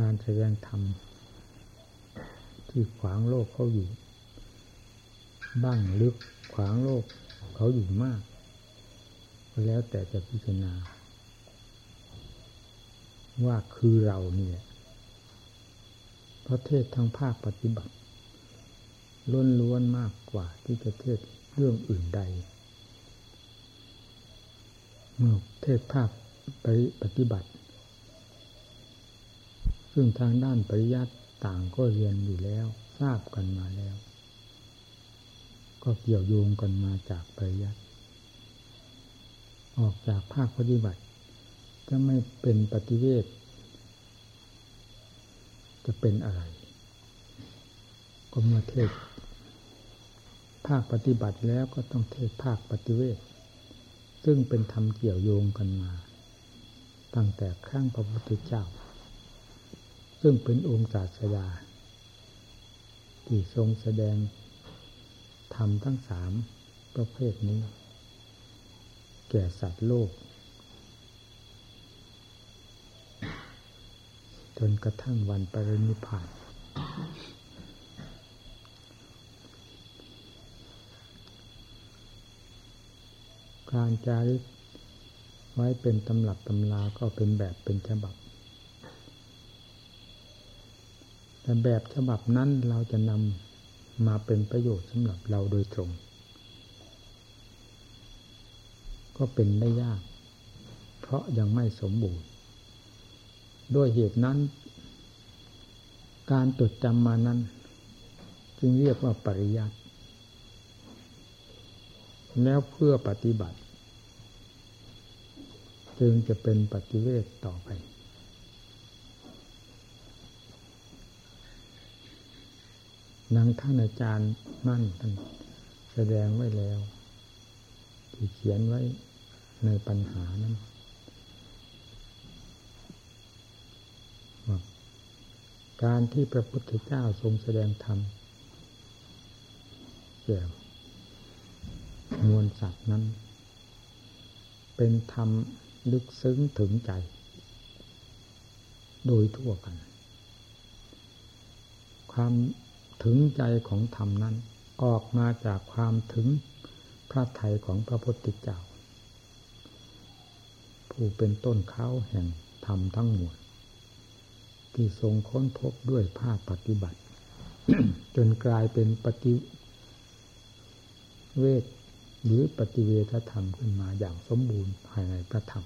การแสดงธรรมที่ขวางโลกเขาอยู่ บ้างลึกขวางโลกเขาอยู่มาก แล้วแต่จะพิจารณา ว่าคือเราเนี่ยเพราะเทศทางภาคปฏิบัติล้นล้วนมากกว่าที่จะเทศเรื่องอื่นใด เมื่อเทศภาคปฏิบัติ ซึ่งทางด้านปริยัติต่างก็เรียนอยู่แล้ว ทราบกันมาแล้ว ก็เกี่ยวโยงกันมาจากปริยัติออกจากภาคปฏิบัติจะไม่เป็นปฏิเวทจะเป็นอะไร ก็เมื่อเทศ ภาคปฏิบัติแล้วก็ต้องเทศภาคปฏิเวทซึ่งเป็นธรรมเกี่ยวโยงกันมา ตั้งแต่ครั้งพระพุทธเจ้า ซึ่งเป็นองค์ศาสดา ที่ทรงแสดงธรรมทั้งสามประเภทนี้ แก่สัตว์โลก จนกระทั่งวันปรินิพพานการจาริกไว้เป็นตำหลับตำลาก็เป็นแบบเป็นฉบับ แต่แบบฉบับนั้นเราจะนำมาเป็นประโยชน์สำหรับเราโดยตรง ก็เป็นได้ยาก เพราะยังไม่สมบูรณ์ ด้วยเหตุนั้น การจดจำมานั้น จึงเรียกว่าปริยัติแล้วเพื่อปฏิบัติ จึงจะเป็นปฏิเวทต่อไป นังท่านอาจารย์มั่นท่านแสดงไว้แล้ว ที่เขียนไว้ในปัญหานั้นการที่พระพุทธเจ้าทรงแสดงธรรมแก่มวลสัตว์นั้น เป็นธรรมลึกซึ้งถึงใจ โดยทั่วกัน ความ ถึงใจของธรรมนั้น ออกมาจากความถึงพระไทยของพระพุทธเจ้า ผู้เป็นต้นเขาแห่งธรรมทั้งหมดที่ทรงค้นพบด้วยภาคปฏิบัติ จนกลายเป็นปฏิเวทหรือปฏิเวทธรรมขึ้นมาอย่างสมบูรณ์ภายในพระธรรม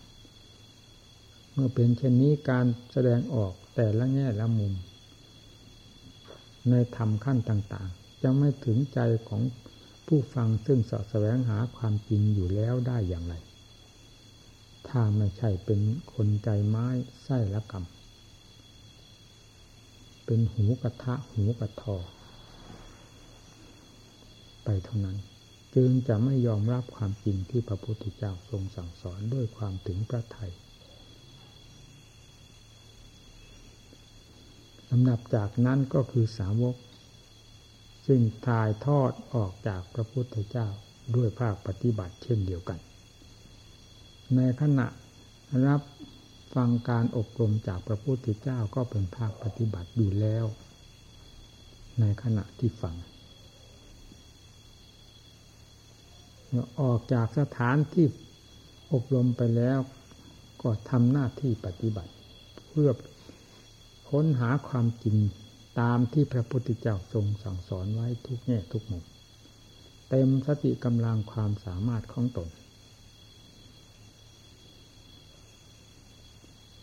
เมื่อเป็นเช่นนี้การแสดงออกแต่ละแง่ละมุม ในธรรมขั้นต่างๆ จะไม่ถึงใจของผู้ฟังซึ่งสะแสวงหาความจริงอยู่แล้วได้อย่างไร ถ้าไม่ใช่เป็นคนใจไม้ไส้ละกรรมเป็นหูกระทะหูกระทอ ไปเท่านั้น จึงจะไม่ยอมรับความจริงที่พระพุทธเจ้าทรงสั่งสอนด้วยความถึงพระไทย ลำดับจากนั้นก็คือสาวก ซึ่งถ่ายทอดออกจากพระพุทธเจ้าด้วยภาคปฏิบัติเช่นเดียวกัน ในขณะรับฟังการอบรมจากพระพุทธเจ้าก็เป็นภาคปฏิบัติอยู่แล้ว ในขณะที่ฟังออกจากสถานที่อบรมไปแล้วก็ทำหน้าที่ปฏิบัติ เพื่อ ค้นหาความจริงตามที่พระพุทธเจ้าทรงสั่งสอนไว้ทุกแง่ทุกมุมเต็มสติกำลังความสามารถของตน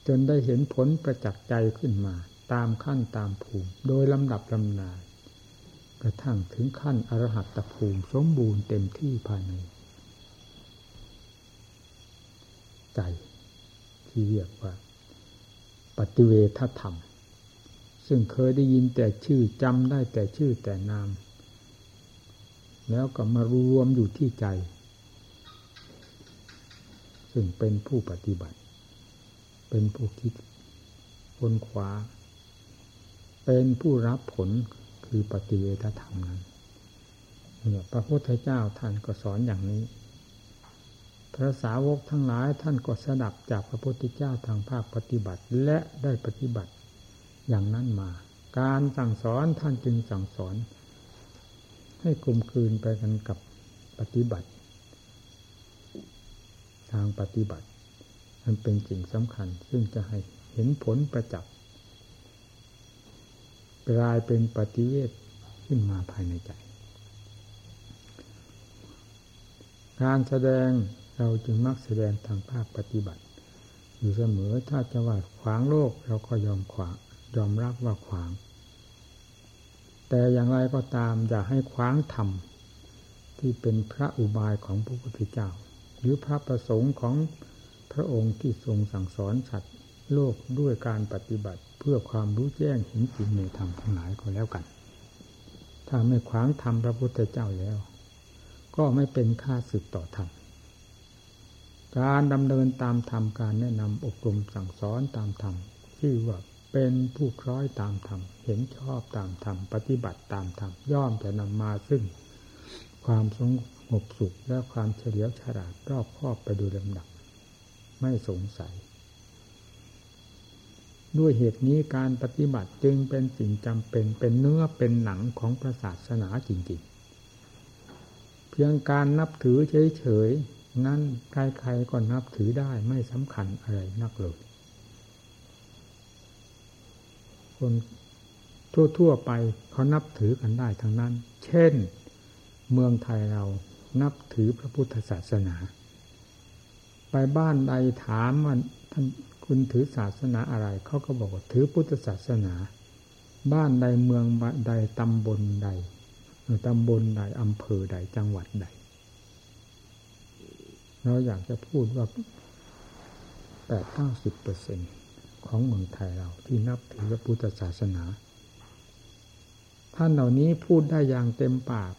จนได้เห็นผลประจักษ์ใจขึ้นมา ตามขั้นตามภูมิ โดยลำดับลำนากระทั่งถึงขั้นอรหัตตภูมิสมบูรณ์เต็มที่ภายใน ใจที่เรียกว่า ปฏิเวทธรรม ซึ่งเคยได้ยินแต่ชื่อจำได้แต่ชื่อแต่นาม แล้วก็มารวมอยู่ที่ใจ ซึ่งเป็นผู้ปฏิบัติ เป็นผู้คิดคนขวาเป็นผู้รับผลคือปฏิเวทธรรมนั้นเนี่ยพระพุทธเจ้าท่านก็สอนอย่างนี้ พระสาวกทั้งหลายท่านก็สดับจากพระพุทธเจ้าทางภาคปฏิบัติ และได้ปฏิบัติ อย่างนั้นมา การสั่งสอนท่านจึงสั่งสอน ให้กลมคืนไปกันกับปฏิบัติ ทางปฏิบัติ มันเป็นสิ่งสำคัญ ซึ่งจะให้เห็นผลประจักษ์กลายเป็นปฏิเวทขึ้นมาภายในใจ การแสดงเราจึงมักแสดงทางภาคปฏิบัติ อยู่เสมอถ้าจะว่าขวางโลกเราก็ยอมขวาง ยอมรับว่าขวาง แต่อย่างไรก็ตามอย่าให้ขวางธรรมที่เป็นพระอุบายของพระพุทธเจ้า หรือพระประสงค์ของพระองค์ที่ทรงสั่งสอนสัตว์โลกด้วยการปฏิบัติเพื่อความรู้แจ้งเห็นจริงในธรรมทั้งหลายก็แล้วกัน ถ้าไม่ขวางธรรมพระพุทธเจ้าแล้ว ก็ไม่เป็นค่าสึกต่อธรรมการดำเนินตามธรรมการแนะนำอบรมสั่งสอนตามธรรมชื่อว่า เป็นผู้คล้อยตามธรรม เห็นชอบตามธรรม ปฏิบัติตามธรรม ย่อมจะนำมาซึ่ง ความสงบสุขและความเฉลียวฉลาดรอบครอบไปดูลำดับ ไม่สงสัย ด้วยเหตุนี้การปฏิบัติจึงเป็นสิ่งจำเป็นเป็นเนื้อเป็นหนังของพระศาสนาจริงๆ เพียงการนับถือเฉยๆ นั้นใครๆก็นับถือได้ไม่สำคัญอะไรนักเลย คนทั่ว ๆ ไปเขานับถือกันได้ทั้งนั้น เช่น เมืองไทยเรานับถือพระพุทธศาสนา ไปบ้านใดถามว่าท่านคุณถือศาสนาอะไร เขาก็บอกว่าถือพุทธศาสนา บ้านใดเมืองใดตำบลใดตำบลใดอำเภอใดจังหวัดใด เราอยากจะพูดว่าแปดเก้าสิบเปอร์เซ็นต์ ของเมืองไทยเรา ที่นับถือพระพุทธศาสนา ท่านเหล่านี้พูดได้อย่างเต็มปาก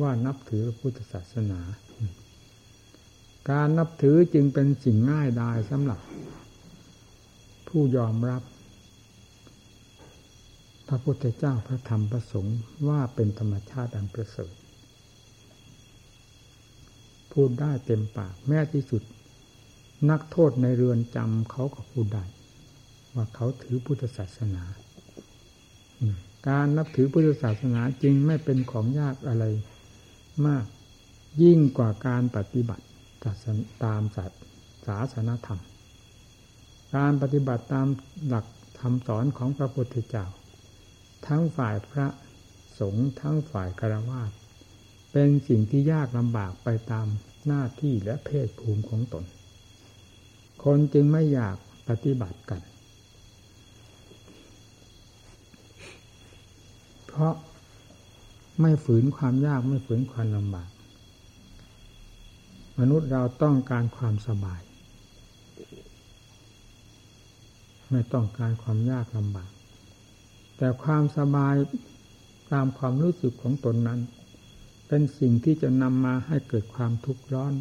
ว่านับถือพระพุทธศาสนา การนับถือจึงเป็นสิ่งง่ายดายสำหรับ ผู้ยอมรับ พระพุทธเจ้าพระธรรมพระสงฆ์ว่าเป็นธรรมชาติอันประเสริฐพูดได้เต็มปากแม้ที่สุด นักโทษในเรือนจำเขาก็พูดได้ ว่าเขาถือพุทธศาสนา การนับถือพุทธศาสนาจริงไม่เป็นของยากอะไรมากยิ่งกว่าการปฏิบัติตามศาสาสนาธรรม การปฏิบัติตามหลักธรรมสอนของพระพุทธเจ้า ทั้งฝ่ายพระสงฆ์ทั้งฝ่ายคารวะเป็นสิ่งที่ยากลำบากไปตามหน้าที่และเพศภูมิของตน คนจึงไม่อยากปฏิบัติกัน เพราะไม่ฝืนความยากไม่ฝืนความลำบาก มนุษย์เราต้องการความสบาย ไม่ต้องการความยากลำบาก แต่ความสบายตามความรู้สึกของตนนั้น เป็นสิ่งที่จะนำมาให้เกิดความทุกข์ร้อน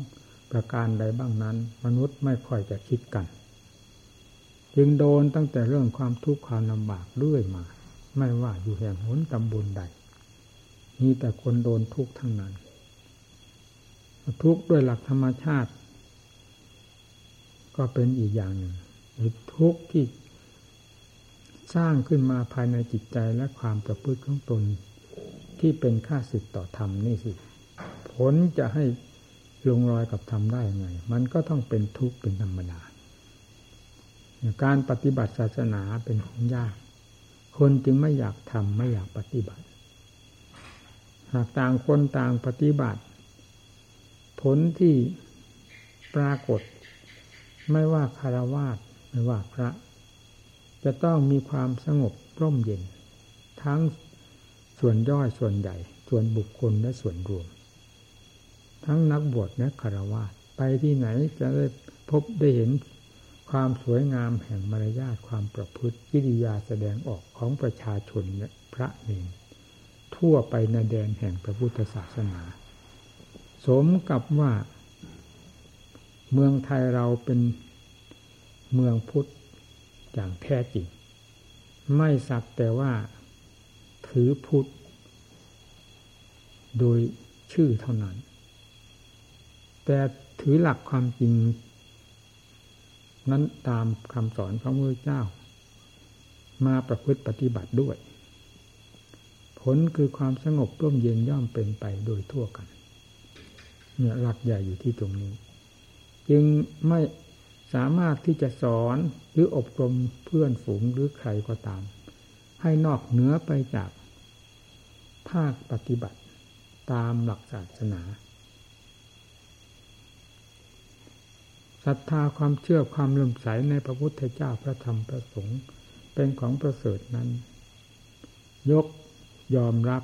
ประการใดบ้างนั้น มนุษย์ไม่ค่อยจะคิดกัน จึงโดนตั้งแต่เรื่องความทุกข์ความลำบากเรื่อยมา ไม่ว่าอยู่แห่งหนตำบลใดมีแต่คนโดนทุกข์ทั้งนั้น ทุกข์ด้วยหลักธรรมชาติ ก็เป็นอีกอย่างหนึ่งหรือทุกข์ที่สร้างขึ้นมาภายในจิตใจและความประพฤติของตน ที่เป็นค่าสิทธิ์ต่อธรรมนี่สิ ผลจะให้ลงรอยกับธรรมได้ยังไง มันก็ต้องเป็นทุกข์เป็นธรรมดา การปฏิบัติศาสนาเป็นของยาก คนจึงไม่อยากทำไม่อยากปฏิบัติ หากต่างคนต่างปฏิบัติ ผลที่ปรากฏ ไม่ว่าคารวาสไม่ว่าพระ จะต้องมีความสงบร่มเย็น ทั้งส่วนย่อยส่วนใหญ่ ส่วนบุคคลและส่วนรวม ทั้งนักบวชและคารวาสไปที่ไหนจะได้พบได้เห็น ความสวยงามแห่งมารยาทความประพฤติกิริยาแสดงออกของประชาชนและพระเองทั่วไปในแดนแห่งพระพุทธศาสนา สมกับว่า เมืองไทยเราเป็นเมืองพุทธอย่างแท้จริง ไม่สักแต่ว่าถือพุทธโดยชื่อเท่านั้น แต่ถือหลักความจริง นั้นตามคำสอนของพระเจ้า มาประพฤติปฏิบัติด้วย ผลคือความสงบร่มเย็นย่อมเป็นไปโดยทั่วกันเนี่ยหลักใหญ่อยู่ที่ตรงนี้ จึงไม่สามารถที่จะสอนหรืออบรมเพื่อนฝูงหรือใครก็ตาม ให้นอกเหนือไปจากภาคปฏิบัติตามหลักศาสนา ศรัทธาความเชื่อความเลื่อมใสในพระพุทธเจ้าพระธรรมพระสงฆ์เป็นของประเสริฐนั้น ยกยอมรับ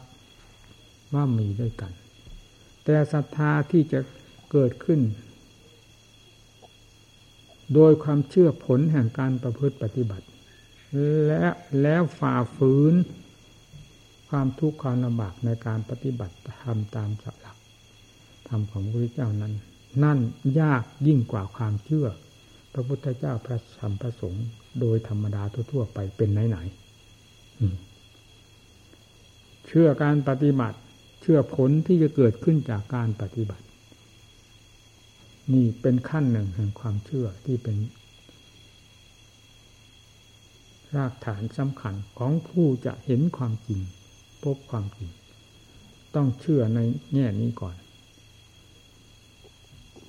ว่ามีด้วยกัน แต่ศรัทธาที่จะเกิดขึ้น โดยความเชื่อผลแห่งการประพฤติปฏิบัติ และแล้วฝ่าฝืน ความทุกข์ความลำบากในการปฏิบัติทำตามสัจหลักธรรมของพระพุทธเจ้านั้น นั่นยากยิ่งกว่าความเชื่อ พระพุทธเจ้าพระธรรมพระสงฆ์โดยธรรมดาทั่วๆไปเป็นไหนๆเชื่อการปฏิบัติ เชื่อผลที่จะเกิดขึ้นจากการปฏิบัติ นี่เป็นขั้นหนึ่งแห่งความเชื่อที่เป็น รากฐานสำคัญของผู้จะเห็นความจริง พบความจริง ต้องเชื่อในแง่นี้ก่อน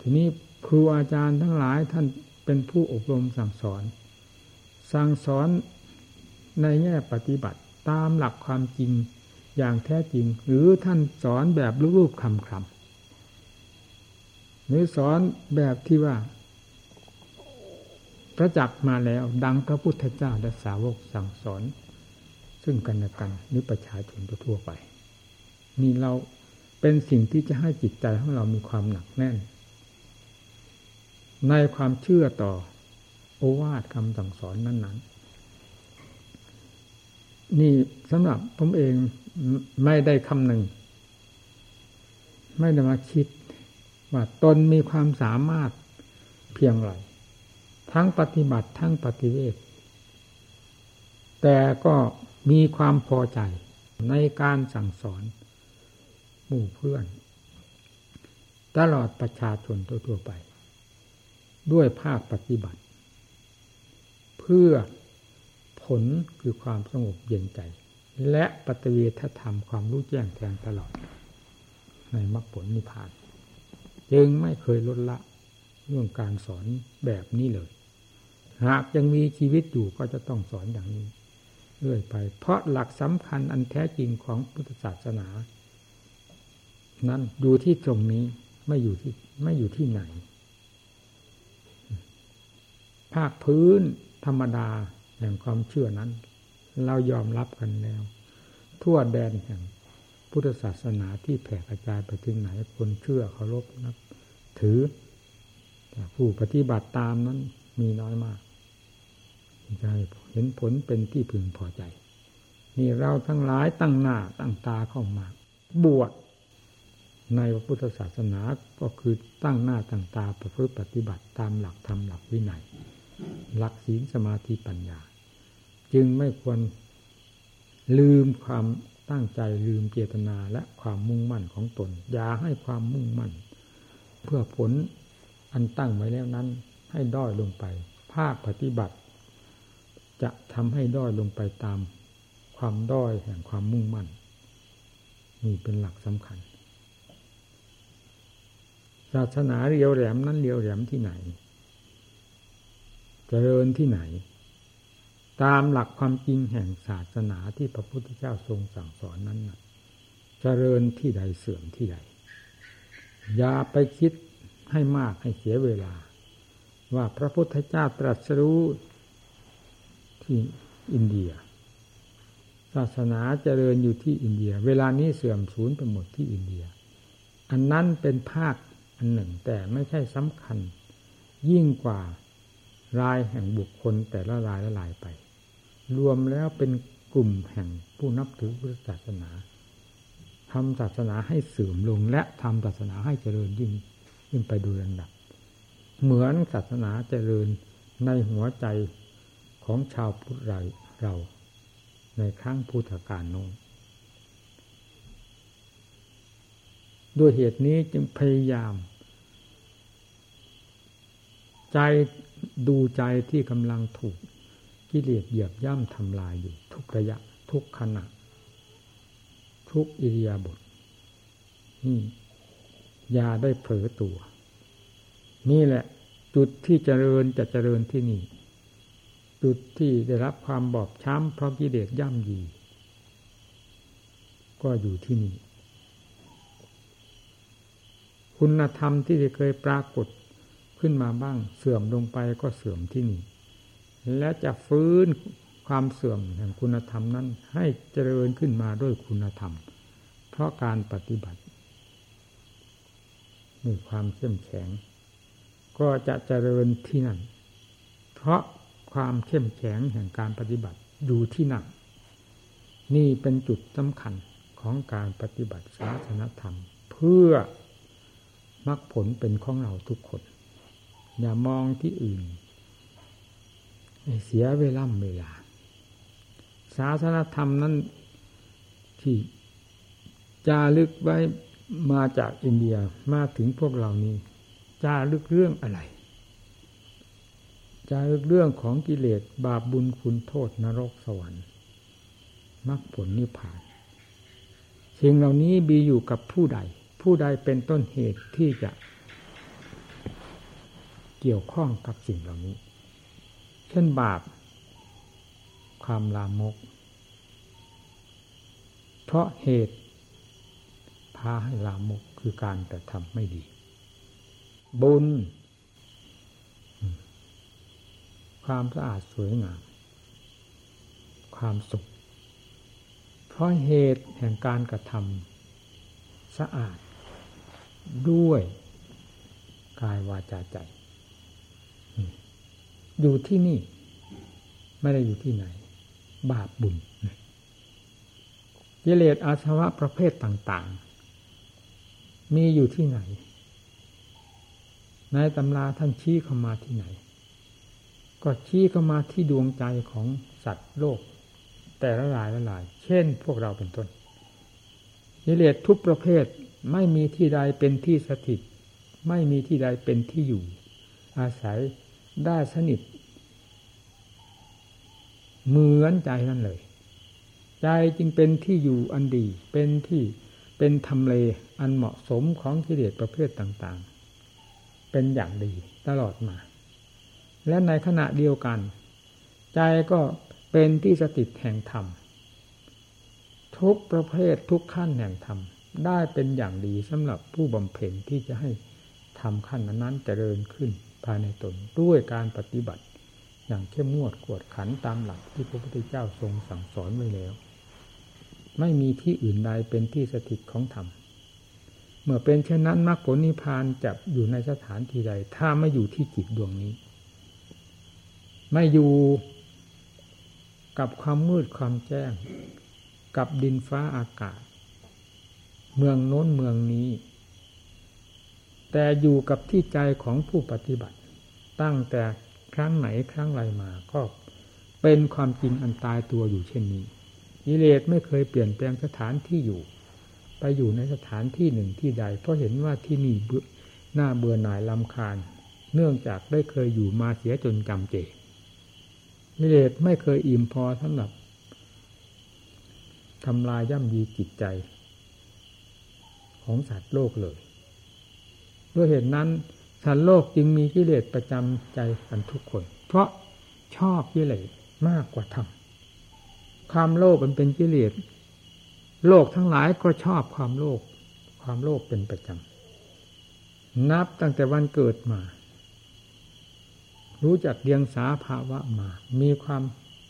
ทีนี้ครูอาจารย์ทั้งหลายท่านเป็นผู้อบรมสั่งสอน สั่งสอนในแง่ปฏิบัติตามหลักความจริงอย่างแท้จริง หรือท่านสอนแบบรูปคำคำหรือสอนแบบที่ว่าประจักษ์มาแล้วดังพระพุทธเจ้าและสาวกสั่งสอน ซึ่งกันและกันหรือประชาชนทั่วไป นี่เราเป็นสิ่งที่จะให้จิตใจของเรามีความหนักแน่น ในความเชื่อต่อ โอวาทคำสั่งสอนนั้น ๆ นี่สำหรับผมเองไม่ได้คำหนึ่ง ไม่ได้มาคิด ว่าตนมีความสามารถเพียงไรทั้งปฏิบัติทั้งปฏิเวทแต่ก็มีความพอใจในการสั่งสอนหมู่เพื่อน ตลอดประชาชนทั่วๆไป ด้วยภาคปฏิบัติ เพื่อผลคือความสงบเย็นใจ และปฏิเวทธรรมความรู้แจ้งแทงตลอด ในมรรคผลนิพพานจึงไม่เคยลดละเรื่องการสอนแบบนี้เลย หากยังมีชีวิตอยู่ก็จะต้องสอนอย่างนี้เรื่อยไป เพราะหลักสำคัญอันแท้จริงของพุทธศาสนา นั้นอยู่ที่ตรงนี้ไม่อยู่ที่ไม่อยู่ที่ไหน ภาคพื้นธรรมดาแห่งความเชื่อนั้น เรายอมรับกันแล้ว ทั่วแดนแห่งพุทธศาสนาที่แผ่กระจายไปถึงไหนคนเชื่อเคารพนับถือแต่ผู้ปฏิบัติตามนั้นมีน้อยมากใจเห็นผลเป็นที่พึงพอใจ นี่เราทั้งหลายตั้งหน้าตั้งตาเข้ามา บวชในพระพุทธศาสนาก็คือตั้งหน้าตั้งตาประพฤติปฏิบัติตามหลักธรรมหลักวินัย หลักศีลสมาธิปัญญา จึงไม่ควรลืมความตั้งใจลืมเจตนาและความมุ่งมั่นของตน อย่าให้ความมุ่งมั่น เพื่อผลอันตั้งไว้แล้วนั้น ให้ด้อยลงไป ภาคปฏิบัติ จะทำให้ด้อยลงไปตามความด้อยแห่งความมุ่งมั่นนี่เป็นหลักสำคัญศาสนาเรียวแหลมนั้นเรียวแหลมที่ไหน เจริญที่ไหน ตามหลักความจริงแห่งศาสนาที่พระพุทธเจ้าทรงสั่งสอนนั้นนะเจริญที่ใดเสื่อมที่ใด อย่าไปคิดให้มากให้เสียเวลา ว่าพระพุทธเจ้าตรัสรู้ที่อินเดีย ศาสนาเจริญอยู่ที่อินเดีย เวลานี้เสื่อมสูญไปหมดที่อินเดีย อันนั้นเป็นภาคอันหนึ่งแต่ไม่ใช่สำคัญ ยิ่งกว่า รายแห่งบุคคลแต่ละรายละลายไป รวมแล้วเป็นกลุ่มแห่งผู้นับถือพุทธศาสนาทำศาสนาให้เสื่อมลง และทำศาสนาให้เจริญยิ่งยิ่งไปดูลำดับ เหมือนศาสนาเจริญในหัวใจของชาวพุทธราเรา ในครั้งพุทธกาลโน้นด้วยเหตุนี้จึงพยายาม ใจ ดูใจที่กำลังถูกกิเลสเหยียบย่ำทำลายอยู่ ทุกระยะ ทุกขณะ ทุกอิริยาบถนี่ยาได้เผลอตัว นี่แหละ จุดที่เจริญจะเจริญที่นี่ จุดที่ได้รับความบอบช้ำเพราะกิเลสย่ำยี ก็อยู่ที่นี่ คุณธรรมที่เคยปรากฏ ขึ้นมาบ้าง เสื่อมลงไปก็เสื่อมที่นี่ และจะฟื้นความเสื่อมแห่งคุณธรรมนั้น ให้เจริญขึ้นมาด้วยคุณธรรม เพราะการปฏิบัติมีความเข้มแข็ง ก็จะเจริญที่นั่น เพราะความเข้มแข็งแห่งการปฏิบัติอยู่ที่นั่นนี่เป็นจุดสำคัญของการปฏิบัติศาสนธรรม เพื่อมรรคผลเป็นของเราทุกคน อย่ามองที่อื่นเสียเวลาเวลา ศาสนธรรมนั้นที่จารึกไว้มาจากอินเดียมาถึงพวกเรานี้จารึกเรื่องอะไรจารึกเรื่องของกิเลสบาปบุญคุณโทษนรกสวรรค์มรรคผลนิพพานสิ่งเหล่านี้มีอยู่กับผู้ใด ผู้ใดเป็นต้นเหตุที่จะ เกี่ยวข้องกับสิ่งเหล่านี้ เช่นบาป ความลามก เพราะเหตุ พาให้ลามกคือการกระทำไม่ดี บุญ ความสะอาดสวยงาม ความสุข เพราะเหตุแห่งการกระทำสะอาดด้วยกายวาจาใจ อยู่ที่นี่ ไม่ได้อยู่ที่ไหน บาปบุญกิเลสอาสวะประเภทต่าง ๆ มีอยู่ที่ไหน ในตำราท่านชี้เข้ามาที่ไหน ก็ชี้เข้ามาที่ดวงใจของสัตว์โลก แต่ละหลายละหลาย เช่น พวกเราเป็นต้นกิเลสทุกประเภทไม่มีที่ใดเป็นที่สถิต ไม่มีที่ใดเป็นที่อยู่ อาศัยได้สนิท เหมือนใจนั่นเลย ใจจึงเป็นที่อยู่อันดี เป็นที่เป็นทำเลอันเหมาะสมของกิเลสประเภทต่างๆ เป็นอย่างดีตลอดมา และในขณะเดียวกัน ใจก็เป็นที่สติแห่งธรรม ทุกประเภททุกขั้นแห่งธรรม ได้เป็นอย่างดีสำหรับผู้บำเพ็ญที่จะให้ทำขั้นนั้นเจริญขึ้นภายในตนด้วยการปฏิบัติ อย่างเข้มงวดกวดขันตามหลักที่พระพุทธเจ้าทรงสั่งสอนไว้แล้ว ไม่มีที่อื่นใดเป็นที่สถิตของธรรมเมื่อเป็นเช่นนั้นมรรคผลนิพพานจะอยู่ในสถานที่ใด ถ้าไม่อยู่ที่จิตดวงนี้ ไม่อยู่กับความมืดความแจ้ง กับดินฟ้าอากาศ เมืองโน้นเมืองนี้ แต่อยู่กับที่ใจของผู้ปฏิบัติ ตั้งแต่ ครั้งไหนครั้งไรมา ก็เป็นความจริงอันตายตัวอยู่เช่นนี้กิเลสไม่เคยเปลี่ยนแปลงสถานที่อยู่ ไปอยู่ในสถานที่หนึ่งที่ใด เพราะเห็นว่าที่นี่หน้าเบื่อหน่ายลำคาญ เนื่องจากได้เคยอยู่มาเสียจนกำเจกิเลสไม่เคยอิ่มพอสำหรับทำลายย่ำยีจิตใจ ของสัตว์โลกเลย ด้วยเหตุนั้น สัตว์โลกจึงมีกิเลสประจำใจกันทุกคน เพราะชอบกิเลสมากกว่าธรรมความโลภมันเป็นกิเลสโลกทั้งหลายก็ชอบความโลภความโลภเป็นประจำนับตั้งแต่วันเกิดมา รู้จักเดียงสาภาวะมา มีความ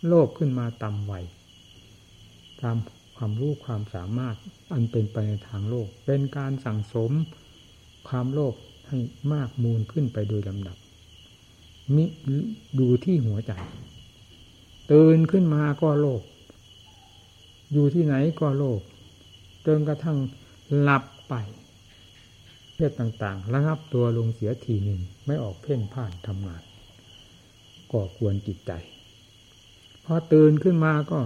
โลภขึ้นมาต่ำวัยตามความรู้ความสามารถอันเป็นไปในทางโลก เป็นการสั่งสมความโลภ ให้มากมูลขึ้นไปโดยลำดับมิดูที่หัวใจตื่นขึ้นมาก็โลภอยู่ที่ไหนก็โลภจนกระทั่งหลับไปเพศต่างๆ ระงับตัวลงเสียทีหนึ่งไม่ออกเพ่นพ่านทำงานก่อควรจิตใจ พอตื่นขึ้นมาก็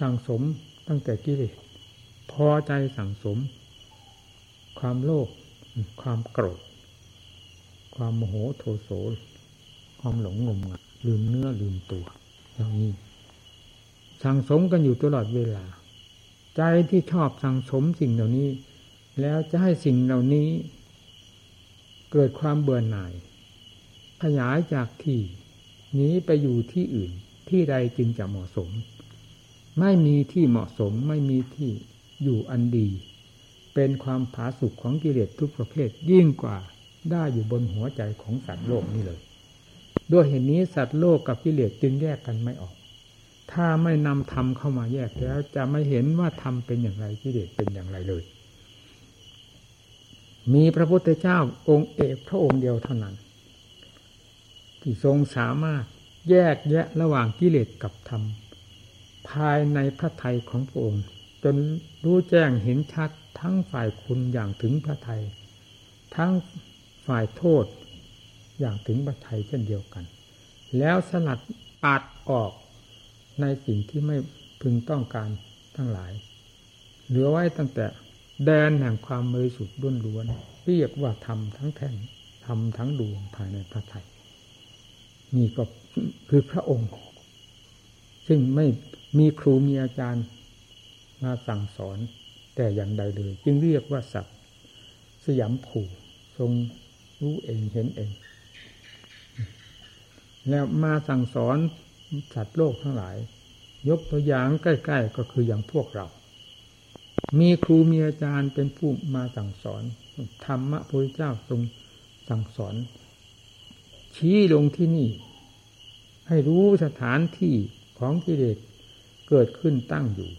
สั่งสมตั้งแต่กิเลสพอใจสั่งสม ความโลภความโกรธ ความโมโหโทโสความหลงงมงายลืมเนื้อลืมตัวอย่างนี้สั่งสมกันอยู่ตลอดเวลา ใจที่ชอบสั่งสมสิ่งเหล่านี้ แล้วจะให้สิ่งเหล่านี้ เกิดความเบื่อหน่าย ขยายจากที่นี้ไปอยู่ที่อื่น ที่ใดจึงจะเหมาะสม ไม่มีที่เหมาะสมไม่มีที่อยู่อันดี เป็นความผาสุกของกิเลสทุกประเภทยิ่งกว่า ได้อยู่บนหัวใจของสัตว์โลกนี่เลย ด้วยเหตุนนี้สัตว์โลกกับกิเลสจึงแยกกันไม่ออก ถ้าไม่นำธรรมเข้ามาแยกแล้ว จะไม่เห็นว่าธรรมเป็นอย่างไรกิเลสเป็นอย่างไรเลย มีพระพุทธเจ้าองค์เอกพระองค์เดียวเท่านั้น ที่ทรงสามารถแยกแยะระหว่างกิเลสกับธรรม ภายในพระทัยของพระองค์ จนรู้แจ้งเห็นชัดทั้งฝ่ายคุณอย่างถึงพระทัยทั้ง ฝ่ายโทษ อย่างถึงบัไทยเช่นเดียวกัน แล้วสลัดปัดออกในสิ่งที่ไม่พึงต้องการทั้งหลาย เหลือไว้ตั้งแต่แดนแห่งความมือสุดด้วนล้วนเรียกว่าทำทั้งแท่งทำทั้งดวงภายในพระไทยนี่ก็คือพระองค์ ซึ่งไม่มีครูมีอาจารย์มาสั่งสอนแต่อย่างใดเลย จึงเรียกว่าสัตว์สยามผู่ทรง รู้เองเห็นเอง แล้วมาสั่งสอนสัตว์โลกทั้งหลาย ยกตัวอย่างใกล้ ๆ ก็คืออย่างพวกเรา มีครูมีอาจารย์เป็นผู้มาสั่งสอนธรรมะพระเจ้าทรงสั่งสอน ชี้ลงที่นี่ ให้รู้สถานที่ของกิเลสเกิดขึ้นตั้งอยู่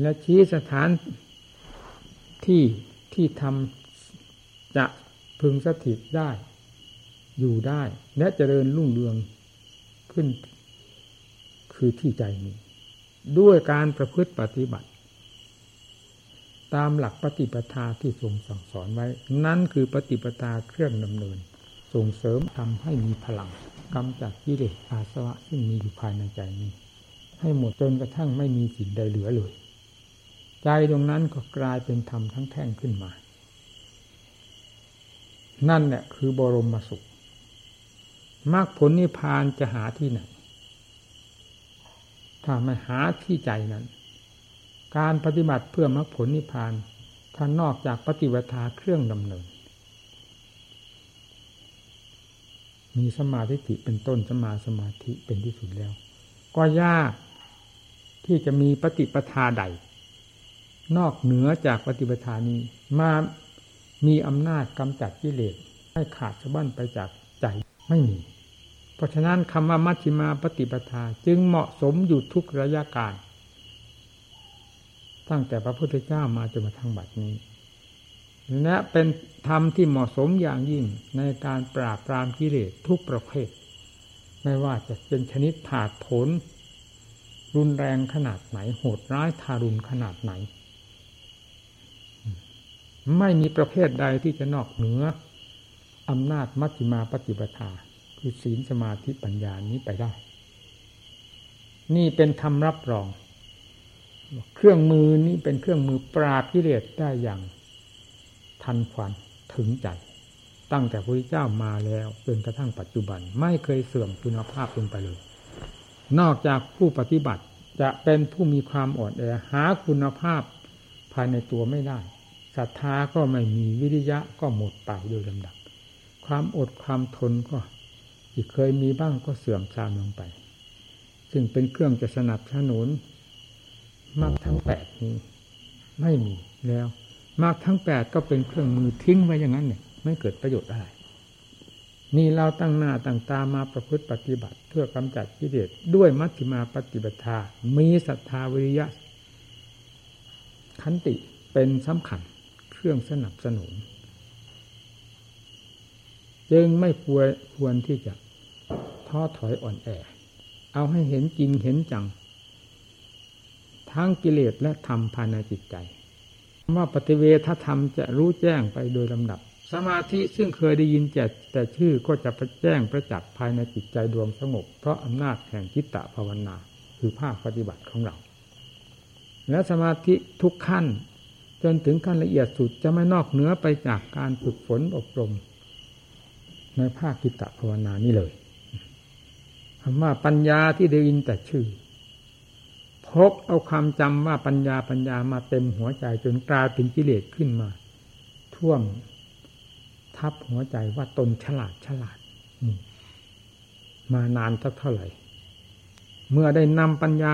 และชี้สถานที่ที่ทำจะ พึงสถิตได้ อยู่ได้ และเจริญรุ่งเรืองขึ้น คือที่ใจนี้ ด้วยการประพฤติปฏิบัติ ตามหลักปฏิปทาที่ทรงสั่งสอนไว้ นั่นคือปฏิปทาเครื่องดำเนิน ส่งเสริมทำให้มีพลังกำจัดกิเลสอาสวะซึ่งมีอยู่ภายในใจนี้ ให้หมดจนกระทั่งไม่มีสิ่งใดเหลือเลย ใจตรงนั้นก็กลายเป็นธรรมทั้งแท่งขึ้นมา นั่นแหละคือบรมสุขมรรคผลนิพพานจะหาที่ไหน ถ้าไม่หาที่ใจนั้น การปฏิบัติเพื่อมรรคผลนิพพานถ้านนอกจากปฏิวัติเครื่องดำเนิน มีสมาธิเป็นต้นสมาสมาธิเป็นที่สุดแล้ว ก็ยากที่จะมีปฏิปทาใด นอกเหนือจากปฏิปทานี้มา มีอำนาจกำจัดกิเลสให้ขาดสะบั้นไปจากใจไม่มี เพราะฉะนั้นคำว่ามัชฌิมาปฏิปทาจึงเหมาะสมอยู่ทุกระยะการ ตั้งแต่พระพุทธเจ้ามาจนมาทั้งบัดนี้และเป็นธรรมที่เหมาะสมอย่างยิ่งในการปราบปรามกิเลสทุกประเภท ไม่ว่าจะเป็นชนิดถาดผล รุนแรงขนาดไหนโหดร้ายทารุณขนาดไหน ไม่มีประเภทใดที่จะนอกเหนืออำนาจมัชฌิมาปฏิปทา คือศีลสมาธิปัญญานี้ไปได้ นี่เป็นธรรมรับรอง เครื่องมือนี้เป็นเครื่องมือปราบกิเลสได้อย่าง ทันควันถึงใจ ตั้งแต่พระพุทธเจ้ามาแล้วจนกระทั่งปัจจุบัน ไม่เคยเสื่อมคุณภาพลงไปเลย นอกจากผู้ปฏิบัติจะเป็นผู้มีความอ่อนแอหาคุณภาพภายในตัวไม่ได้ ศรัทธาก็ไม่มีวิริยะก็หมดไปโดยลำดับ ความอดความทนก็ที่เคยมีบ้างก็เสื่อมทรามลงไป ซึ่งเป็นเครื่องจะสนับสนุนมากทั้งแปดนี้ไม่มีแล้ว มากทั้งแปดก็เป็นเครื่องมือทิ้งไว้อย่างนั้นเนี่ยไม่เกิดประโยชน์อะไรนี่เราตั้งหน้าตั้งตามาประพฤติปฏิบัติ เพื่อกำจัดกิเลสด้วยมัชฌิมาปฏิบัติามีศรัทธาวิริยะขันติเป็นสำคัญ เครื่องสนับสนุน จึงไม่ควรควรที่จะท้อถอยอ่อนแอ เอาให้เห็นจริงเห็นจัง ทั้งกิเลสและธรรมภายในจิตใจว่าปฏิเวทธรรมจะรู้แจ้งไปโดยลำดับ สมาธิซึ่งเคยได้ยินแต่แต่ชื่อก็จะแจ้งประจักษ์ภายในจิตใจดวงสงบ เพราะอำนาจแห่งจิตตภาวนา คือภาคปฏิบัติของเรา และสมาธิทุกขั้น จนถึงขั้นละเอียดสุดจะไม่นอกเหนือไปจากการฝึกฝนอบรม ในภาคกิตตภาวนานี้เลยคำว่าปัญญาที่ได้ยินแต่ชื่อพกเอาความจำว่าปัญญาปัญญามาเต็มหัวใจจนกลายเป็นกิเลสขึ้นมา ท่วมทับหัวใจว่าตนฉลาดฉลาดมานานสักเท่าไหร่ เมื่อได้นำปัญญา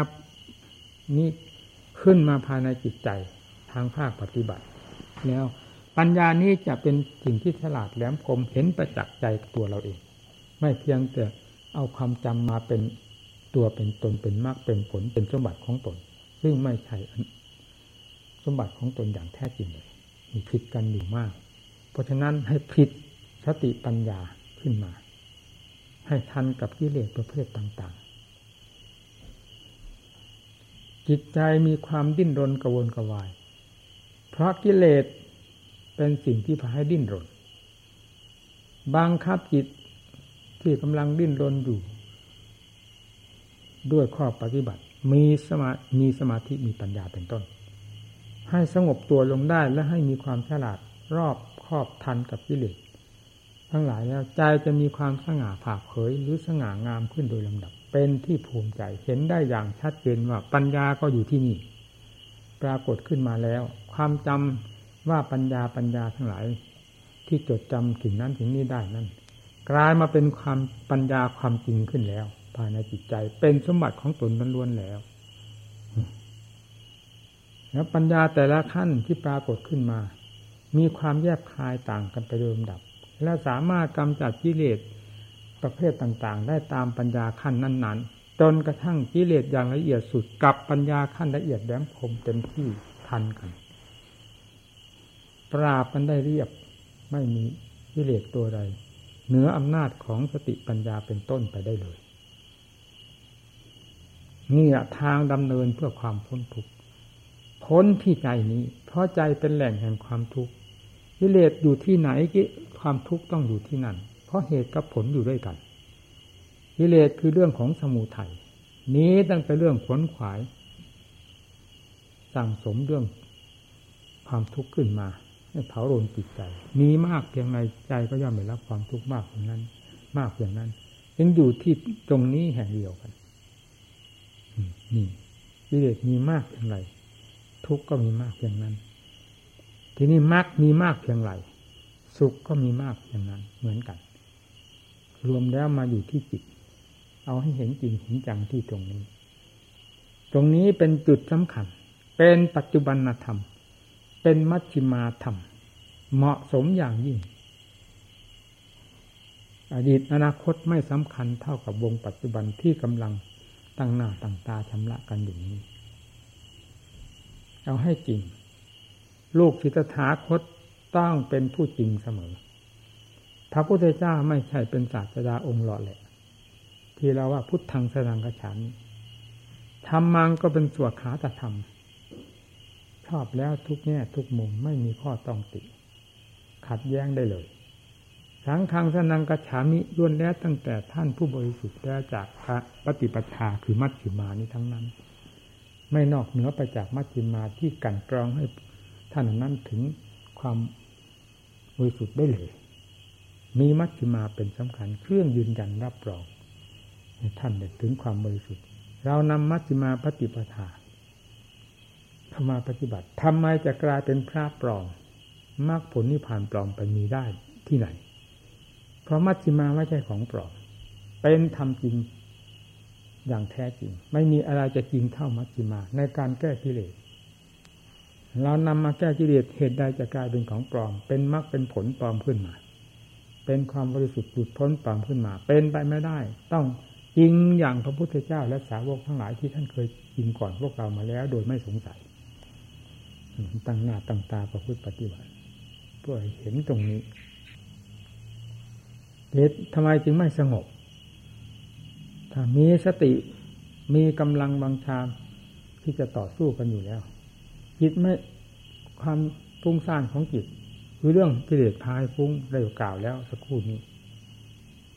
นี้ขึ้นมาภายในจิตใจ ทางภาคปฏิบัติ แล้ว ปัญญานี้จะเป็นสิ่งที่ฉลาดแหลมคมเห็นประจักษ์ใจตัวเราเอง ไม่เพียงแต่เอาความจำมาเป็นตัวเป็นตนเป็นมากเป็นผลเป็นสมบัติของตน ซึ่งไม่ใช่สมบัติของตนอย่างแท้จริงเลยมีผิดกันอยู่มาก เพราะฉะนั้นให้ผิดสติปัญญาขึ้นมา ให้ทันกับกิเลสประเภทต่างๆจิตใจมีความดิ้นรนกระวนกระวาย เพราะกิเลสเป็นสิ่งที่พาให้ดิ้นรนบังคับจิตที่กำลังดิ้นรนอยู่ ด้วยข้อปฏิบัติ มีสมามีสมาธิมีปัญญาเป็นต้น ให้สงบตัวลงได้และให้มีความฉลาดรอบครอบทันกับกิเลสทั้งหลายแล้วใจจะมีความสง่าผ่าเผยหรือสง่างามขึ้นโดยลำดับ เป็นที่ภูมิใจเห็นได้อย่างชัดเจนว่าปัญญาก็อยู่ที่นี่ ปรากฏขึ้นมาแล้ว ความจำว่าปัญญาปัญญาทั้งหลาย ที่จดจำถึงนั้นถึงนี้ได้นั่นกลายมาเป็นความปัญญาความจริงขึ้นแล้ว ภายในจิตใจเป็นสมบัติของตนล้วนแล้วแล้วปัญญาแต่ละขั้นที่ปรากฏขึ้นมา มีความแยบคายต่างกันไปโดยลำดับ และสามารถกำจัดกิเลสประเภทต่างๆ ได้ตามปัญญาขั้นนั้น ๆ จนกระทั่งกิเลสอย่างละเอียดสุดกับปัญญาขั้นละเอียดแหลมคมเต็มที่ทันกัน ปราบกันได้เรียบ ไม่มีกิเลสตัวใดเหนืออำนาจของสติปัญญาเป็นต้นไปได้เลยนี่แหละทางดำเนินเพื่อความพ้นทุกข์พ้นที่ใจนี้ เพราะใจเป็นแหล่งแห่งความทุกข์กิเลสอยู่ที่ไหนความทุกข์ต้องอยู่ที่นั่น เพราะเหตุกับผลอยู่ด้วยกันกิเลสคือเรื่องของสมุทัยนี้ตั้งแต่เรื่องผลขวาย สั่งสมเรื่องความทุกข์ขึ้นมา เผาโลนจิตใจ มีมากเพียงไรใจก็ย่อมได้รับความทุกข์มากอย่างนั้น มากอย่างนั้นยังอยู่ที่ตรงนี้แห่งเดียวกันนี่กิเลสมีมากเพียงไรทุกข์ก็มีมากเพียงนั้น ทีนี้มรรคมีมากเพียงไรสุขก็มีมากเพียงนั้น เหมือนกัน รวมแล้วมาอยู่ที่จิต เอาให้เห็นจริงเห็นจังที่ตรงนี้ ตรงนี้เป็นจุดสำคัญ เป็นปัจจุบันธรรม เป็นมัชฌิมาธรรม เหมาะสมอย่างยิ่ง อดีตอนาคตไม่สำคัญเท่ากับวงปัจจุบันที่กำลังตั้งหน้าตั้งตาชำระกันอยู่นี้ เอาให้จริง ลูกศิตถาคตต้องเป็นผู้จริงเสมอ พระพุทธเจ้าไม่ใช่เป็นศาสดาองค์หล่อแหละ ที่เราว่าพุทธังสรังกระฉันธรรมังก็เป็นสวดขาตธรรม อบแล้วทุกแง่ทุกมุมไม่มีข้อต้องติ ขัดแย้งได้เลย สังฆังสนังกระฉามิล้วนแล้วตั้งแต่ท่านผู้บริสุทธิ์แล้วจากพระปฏิปทาคือมัชฌิมานี้ทั้งนั้น ไม่นอกเหนือไปจากมัชฌิมาที่กันกรองให้ท่านนั้นถึงความบริสุทธิ์ได้เลย มีมัชฌิมาเป็นสำคัญเครื่องยืนยันรับรองให้ท่านถึงความบริสุทธิ์ เรานำมัชฌิมาปฏิปทา มาปฏิบัติทำไมจะกลายเป็นพระปลอมมรรคผลนิพพานปลอมไปมีได้ที่ไหน เพราะมัชฌิมาไม่ใช่ของปลอมเป็นธรรมจริงอย่างแท้จริง ไม่มีอะไรจะจริงเท่ามัชฌิมา ในการแก้กิเลสเรานำมาแก้กิเลสเหตุใดจะกลายเป็นของปลอม เป็นมรรคเป็นผลปลอมขึ้นมา เป็นความบริสุทธิ์หลุดพ้นปลอมขึ้นมา เป็นไปไม่ได้ ต้องจริงอย่างพระพุทธเจ้าและสาวกทั้งหลายที่ท่านเคยจริงก่อนพวกเรามาแล้ว โดยไม่สงสัย ตั้งหน้าตั้งตาประพฤติปฏิบัติเพื่อเห็นตรงนี้เหตุทำไมจึงไม่สงบ ถ้ามีสติมีกำลังบังชาที่จะต่อสู้กันอยู่แล้ว จิตไม่ความฟุ้งซ่านของจิต คือเรื่องกิเลสพายฟุ้งได้กล่าวแล้วสักครู่นี้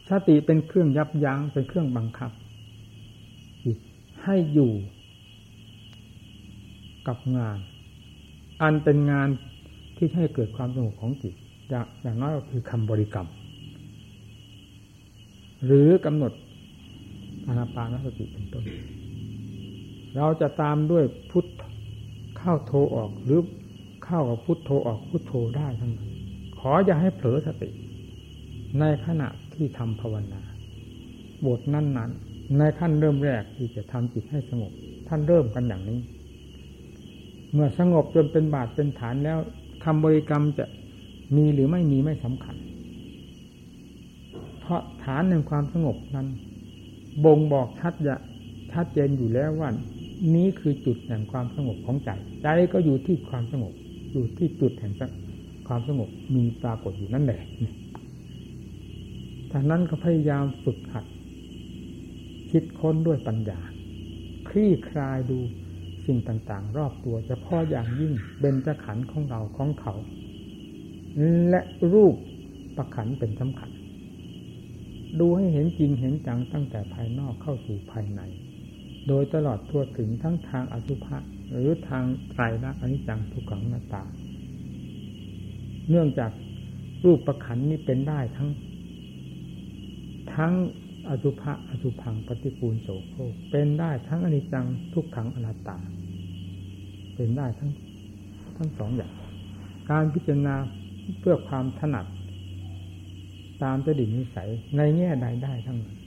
สติเป็นเครื่องยับยัง้งเป็นเครื่องบังคับ จิตให้อยู่กับงาน อันเป็นงานที่ให้เกิดความสงบของจิตอย่างน้อยก็คือคำบริกรรม หรือกำหนดอานาปานสติเป็นต้น เราจะตามด้วยพุทธเข้าโทออกหรือเข้ากับพุทโทออกพุทโทได้ทั้งนั้นขออย่าให้เผลอสติ ในขณะที่ทำภาวนาบทนั้นนั้นในขั้นเริ่มแรกที่จะทำจิตให้สงบท่านเริ่มกันอย่างนี้ เมื่อสงบจนเป็นบาทเป็นฐานแล้วคำบริกรรมจะมีหรือไม่มีไม่สำคัญ เพราะฐานแห่งความสงบนั้น บ่งบอกชัดจะชัดเจนอยู่แล้วว่านี้คือจุดแห่งความสงบของใจ ใจก็อยู่ที่ความสงบ อยู่ที่จุดแห่งความสงบมีปรากฏอยู่นั่นแหละทางนั้นก็พยายามฝึกหัด คิดค้นด้วยปัญญา คลี่คลายดู สิ่งต่างๆ รอบตัวจะพ่ออย่างยิ่งเบญจขันธ์ของเราของเขา และรูปประขันเป็นสำคัญ ดูให้เห็นจริงเห็นจังตั้งแต่ภายนอกเข้าสู่ภายใน โดยตลอดทั่วถึงทั้งทางอสุภะหรือทางไตรลักษณ์อนิจจังทุกขังนาตา เนื่องจากรูปประขันนี้เป็นได้ทั้ง ทั้ง อสุภะอสุพังปฏิปูลโสโครเป็นได้ทั้งอนิจจังทุกขังอนัตตา เป็นได้ทั้งทั้งสองอย่าง การพิจารณาเพื่อความถนัด ตามจดิตนิสัยในแง่ใดได้ทั้งนั้น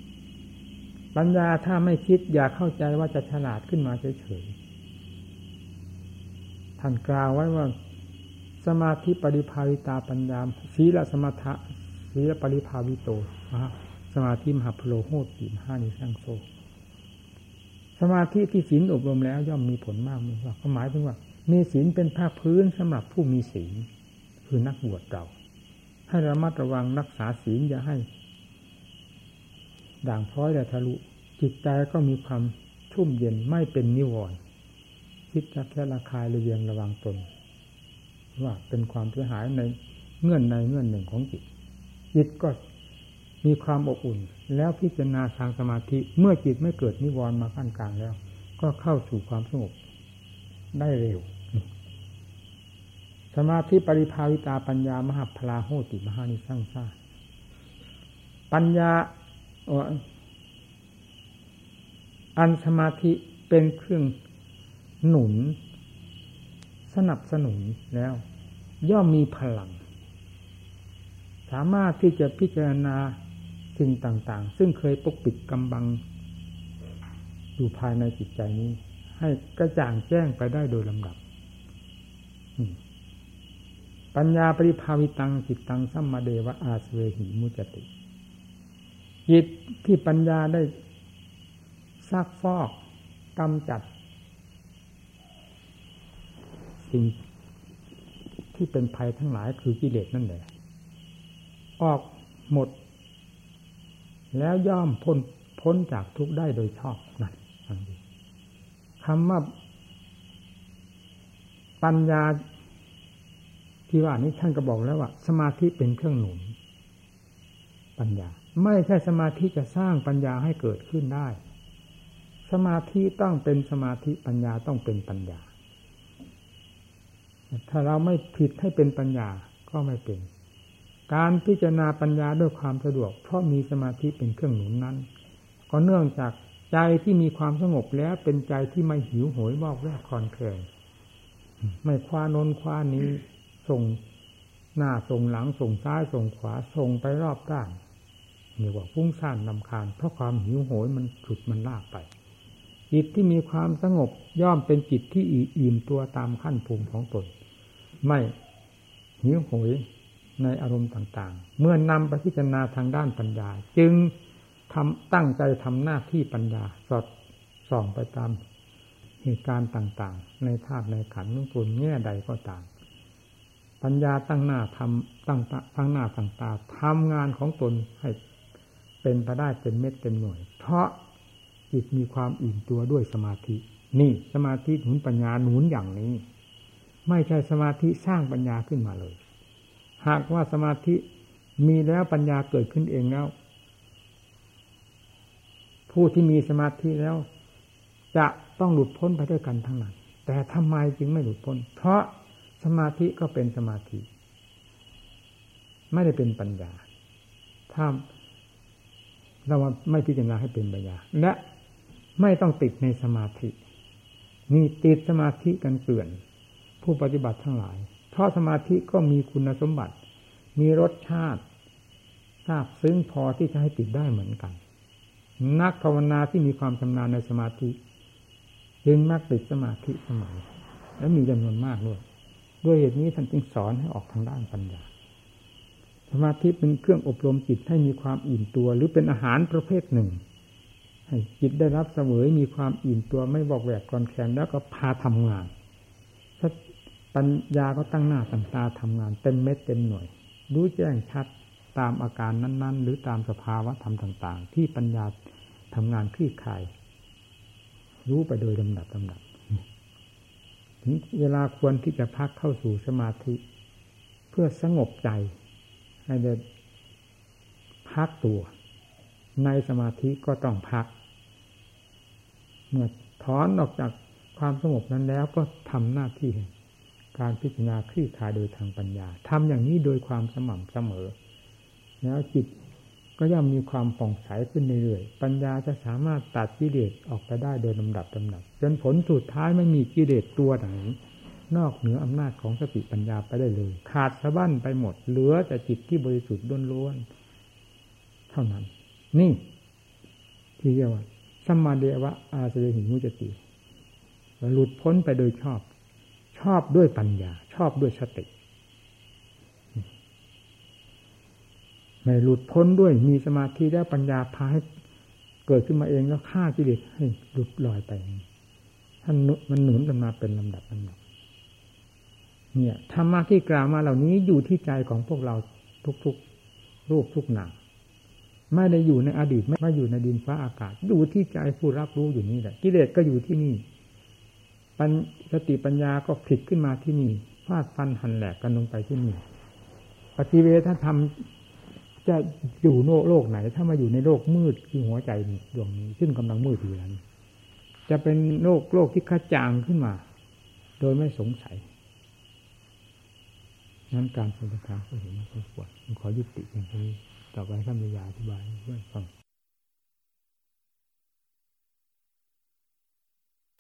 ปัญญาถ้าไม่คิดอย่าเข้าใจว่าจะฉลาดขึ้นมาเฉยๆท่านกล่าวไว้ว่า สมาธิปริภาวิตาปัญญาศีลสมถะศีลปริภาวิโตนะส มาธิมหาพโลโหติมห้านิสังโซสมาธิที่ศีลอบรมแล้วย่อมมีผลมากมีว่าหมายถึงว่า มีศีลเป็นภาคพื้นสำหรับผู้มีศีลคือนักบวชเรา ให้ระมัดระวังรักษาศีลอย่าให้ ด่างพร้อยและทะลุ จิตใจก็มีความชุ่มเย็นไม่เป็นนิวรณ์คิดจะแค่ระคายระเวียงระวังตน ว่าเป็นความเสียหายในเงื่อนในเงื่อนหนึ่งของจิต จิตก็ มีความอบอุ่น แล้วพิจารณาทางสมาธิ เมื่อจิตไม่เกิดนิวรณ์มาขั้นกลางแล้ว ก็เข้าสู่ความสงบได้เร็ว สมาธิปริภาวิตาปัญญามหาพลาโหติมหานิสร้างซาปัญญาอันสมาธิเป็นเครื่องหนุน สนับสนุนแล้ว ย่อมมีพลัง สามารถที่จะพิจารณา สิ่งต่าง ๆ ซึ่งเคยปกปิดกำบัง อยู่ภายในจิตใจนี้ ให้กระจ่างแจ้งไปได้โดยลำดับ ปัญญาปริภาวิตังจิตตังสัมมาเดวะอาสเวหิมุจติ จิตที่ปัญญาได้ซักฟอกกำจัด สิ่งที่เป็นภัยทั้งหลายคือกิเลสนั่นแหละ ออกหมด แล้วย่อมพ้นพ้นจากทุกข์ได้โดยชอบนั่นคำว่าปัญญาที่ว่านี้ท่านก็บอกแล้วว่า สมาธิเป็นเครื่องหนุน ปัญญา ไม่ใช่สมาธิจะสร้างปัญญาให้เกิดขึ้นได้ สมาธิต้องเป็นสมาธิปัญญาต้องเป็นปัญญา ถ้าเราไม่ผิดให้เป็นปัญญาก็ไม่เป็น การพิจารณาปัญญาด้วยความสะดวก เพราะมีสมาธิเป็นเครื่องหนุนนั้น ก็เนื่องจากใจที่มีความสงบแล้วเป็นใจที่ไม่หิวโหยบอกแวกคอนเคยไม่คว้านนคว้านี้ส่งหน้าส่งหลังส่งซ้ายส่งขวาส่งไปรอบด้านนี่ว่าฟุ้งซ่านลำคาญ เพราะความหิวโหยมันฉุดมันลากไปจิตที่มีความสงบย่อมเป็นจิตที่อิ่มตัวตามขั้นภูมิของตน ไม่หิวโหย ในอารมณ์ต่างๆ เมื่อนำไปพิจารณาทางด้านปัญญา จึงทำตั้งใจทำหน้าที่ปัญญา สอดส่องไปตามเหตุการณ์ต่างๆ ในธาตุในขันธ์นุ่นแง่ใดก็ตาม ปัญญาตั้งหน้าทำตั้งตั้งหน้าตั้งตาทำงานของตนให้เป็นไปได้เป็นเม็ดเป็นหน่วย เพราะจิตมีความอิ่มตัวด้วยสมาธิ นี่สมาธิหนุนปัญญาหนุนอย่างนี้ ไม่ใช่สมาธิสร้างปัญญาขึ้นมาเลย หากว่าสมาธิมีแล้วปัญญาเกิดขึ้นเองแล้ว ผู้ที่มีสมาธิแล้ว จะต้องหลุดพ้นไปด้วยกันทั้งนั้น แต่ทำไมจึงไม่หลุดพ้น เพราะสมาธิก็เป็นสมาธิ ไม่ได้เป็นปัญญา ถ้าเราไม่พิจารณาให้เป็นปัญญา และไม่ต้องติดในสมาธิ นี่ติดสมาธิกันเกลื่อน ผู้ปฏิบัติทั้งหลาย ราะสมาธิก็มีคุณสมบัติ มีรสชาติทราบซึ้งพอที่จะให้ติดได้เหมือนกัน นักภาวนาที่มีความชำนาญในสมาธิ จึงมักติดสมาธิสมัย และมีจำนวนมากด้วย ด้วยเหตุนี้ท่านจึงสอนให้ออกทางด้านปัญญา สมาธิเป็นเครื่องอบรมจิตให้มีความอิ่มตัว หรือเป็นอาหารประเภทหนึ่ง ให้จิตได้รับเสวยมีความอิ่มตัวไม่บอกแหวกกรอนแขนแล้วก็พาทำงาน ปัญญาก็ตั้งหน้าตั้งตาทำงานเต็มเม็ดเต็มหน่วย รู้แจ้งชัดตามอาการนั้น ๆ หรือตามสภาวะธรรมต่าง ๆ ที่ปัญญาทำงานคลี่คลายรู้ไปโดยลำดับลำดับถึงเวลาควรที่จะพักเข้าสู่สมาธิ เพื่อสงบใจ ให้ได้พักตัว ในสมาธิก็ต้องพัก เมื่อถอนออกจากความสงบนั้นแล้วก็ทำหน้าที่ การพิจารณาคลี่คลายโดยทางปัญญาทำอย่างนี้โดยความสม่ำเสมอ แล้วจิตก็ย่อมมีความผ่องใสขึ้นเรื่อยๆปัญญาจะสามารถตัดกิเลสออกไปได้โดยลำดับลำดับจนผลสุดท้ายไม่มีกิเลสตัวไหนนอกเหนืออำนาจของสติปัญญาไปได้เลย ขาดสะบั้นไปหมด เหลือแต่จิตที่บริสุทธิ์ล้วนๆเท่านั้น นี่ ที่เรียกว่าสัมมาเดวะอาสเสหิมุจติหลุดพ้นไปโดยชอบ ชอบด้วยปัญญา ชอบด้วยสติ ไม่หลุดพ้นด้วยมีสมาธิแล้วปัญญาพาให้เกิดขึ้นมาเองแล้วฆ่ากิเลสให้หลุดลอยไปท่านมันหนุนกันมาเป็นลำดับลำดับเนี่ยธรรมะที่กล่าวมาเหล่านี้อยู่ที่ใจของพวกเราทุกๆรูปทุกนามไม่ได้อยู่ในอดีตไม่ได้อยู่ในดินฟ้าอากาศ อยู่ที่ใจผู้รับรู้อยู่นี่แหละกิเลสก็อยู่ที่นี่ ปัญสติปัญญาก็ผิดขึ้นมาที่นี่ฟาดฟันหันแหลกกันลงไปที่นี่ปฏิเวทธรรมจะอยู่โลกโลกไหน ถ้ามาอยู่ในโลกมืดคือหัวใจดวงนี้ซึ่งกำลังมืดอยู่นั้นจะเป็นโลกโลกที่ขจางขึ้นมา โดยไม่สงสัยนั้นการสนทนาก็เห็นมาควรขอยุติอย่างนี้ต่อไปท่านมียาอธิบายเพื่อฟัง